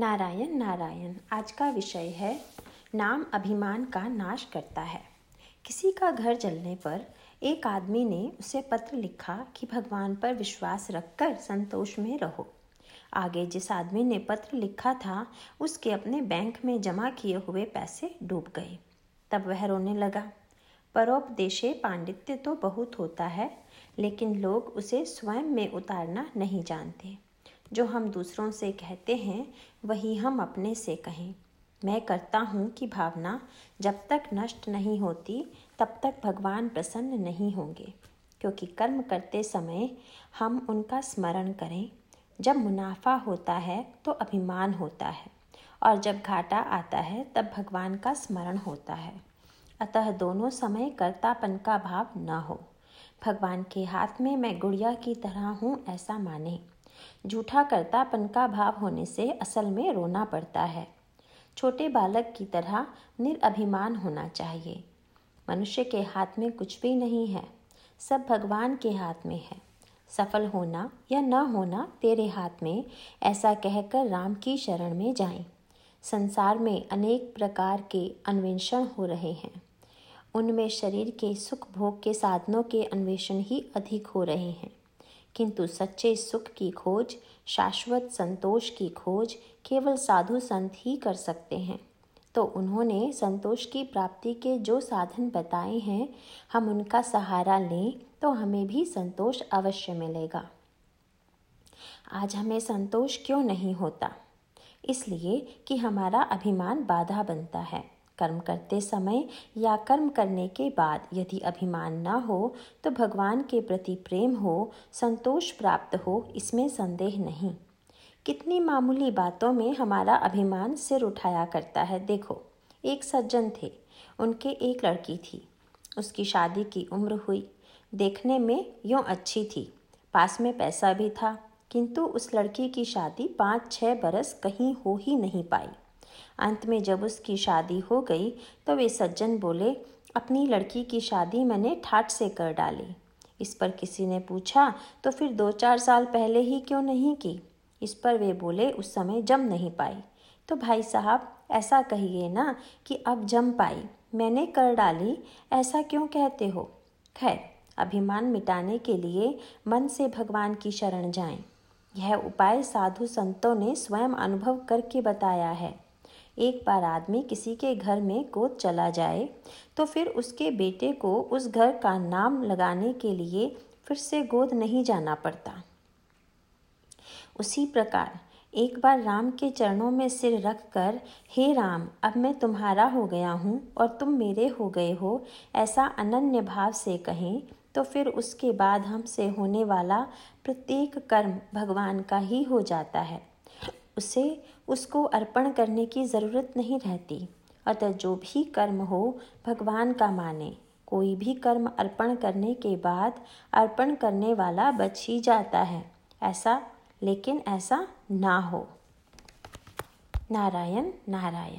नारायण नारायण, आज का विषय है, नाम अभिमान का नाश करता है। किसी का घर जलने पर एक आदमी ने उसे पत्र लिखा कि भगवान पर विश्वास रखकर संतोष में रहो। आगे जिस आदमी ने पत्र लिखा था, उसके अपने बैंक में जमा किए हुए पैसे डूब गए। तब वह रोने लगा। परोपदेशे पांडित्य तो बहुत होता है, लेकिन लोग उसे स्वयं में उतारना नहीं जानते। जो हम दूसरों से कहते हैं, वही हम अपने से कहें। मैं करता हूँ कि भावना जब तक नष्ट नहीं होती, तब तक भगवान प्रसन्न नहीं होंगे, क्योंकि कर्म करते समय हम उनका स्मरण करें। जब मुनाफा होता है तो अभिमान होता है, और जब घाटा आता है, तब भगवान का स्मरण होता है। अतः दोनों समय कर्तापन का भाव न हो। भगवान के हाथ में मैं गुड़िया की तरह हूँ, ऐसा माने। झूठा करतापन का भाव होने से असल में रोना पड़ता है। छोटे बालक की तरह निरअभिमान होना चाहिए। मनुष्य के हाथ में कुछ भी नहीं है। सब भगवान के हाथ में है। सफल होना या न होना तेरे हाथ में, ऐसा कहकर राम की शरण में जाएँ। संसार में अनेक प्रकार के अन्वेषण हो रहे हैं। उनमें शरीर के सुख भोग के साधनों के अन्वेषण ही अधिक हो रहे हैं। किंतु सच्चे सुख की खोज, शाश्वत संतोष की खोज केवल साधु संत ही कर सकते हैं। तो उन्होंने संतोष की प्राप्ति के जो साधन बताए हैं, हम उनका सहारा लें तो हमें भी संतोष अवश्य मिलेगा। आज हमें संतोष क्यों नहीं होता? इसलिए कि हमारा अभिमान बाधा बनता है। कर्म करते समय या कर्म करने के बाद यदि अभिमान न हो तो भगवान के प्रति प्रेम हो, संतोष प्राप्त हो, इसमें संदेह नहीं। कितनी मामूली बातों में हमारा अभिमान सिर उठाया करता है, देखो। एक सज्जन थे, उनके एक लड़की थी। उसकी शादी की उम्र हुई। देखने में यूँ अच्छी थी। पास में पैसा भी था, किंतु उस लड़की की शादी पाँच छः बरस कहीं हो ही नहीं पाई। अंत में जब उसकी शादी हो गई तो वे सज्जन बोले, अपनी लड़की की शादी मैंने ठाट से कर डाली। इस पर किसी ने पूछा तो फिर दो चार साल पहले ही क्यों नहीं की? इस पर वे बोले, उस समय जम नहीं पाई। तो भाई साहब, ऐसा कहिए ना कि अब जम पाई। मैंने कर डाली, ऐसा क्यों कहते हो? खैर, अभिमान मिटाने के लिए मन से भगवान की शरण जाएँ। यह उपाय साधु संतों ने स्वयं अनुभव करके बताया है। एक बार आदमी किसी के घर में गोद चला जाए तो फिर उसके बेटे को उस घर का नाम लगाने के लिए फिर से गोद नहीं जाना पड़ता। उसी प्रकार, एक बार राम के चरणों में सिर रख कर हे राम, अब मैं तुम्हारा हो गया हूँ और तुम मेरे हो गए हो, ऐसा अनन्य भाव से कहें तो फिर उसके बाद हमसे होने वाला प्रत्येक कर्म भगवान का ही हो जाता है। उसे उसको अर्पण करने की ज़रूरत नहीं रहती। अतः जो भी कर्म हो, भगवान का माने। कोई भी कर्म अर्पण करने के बाद अर्पण करने वाला बच ही जाता है। ऐसा, लेकिन ऐसा ना हो। नारायण नारायण।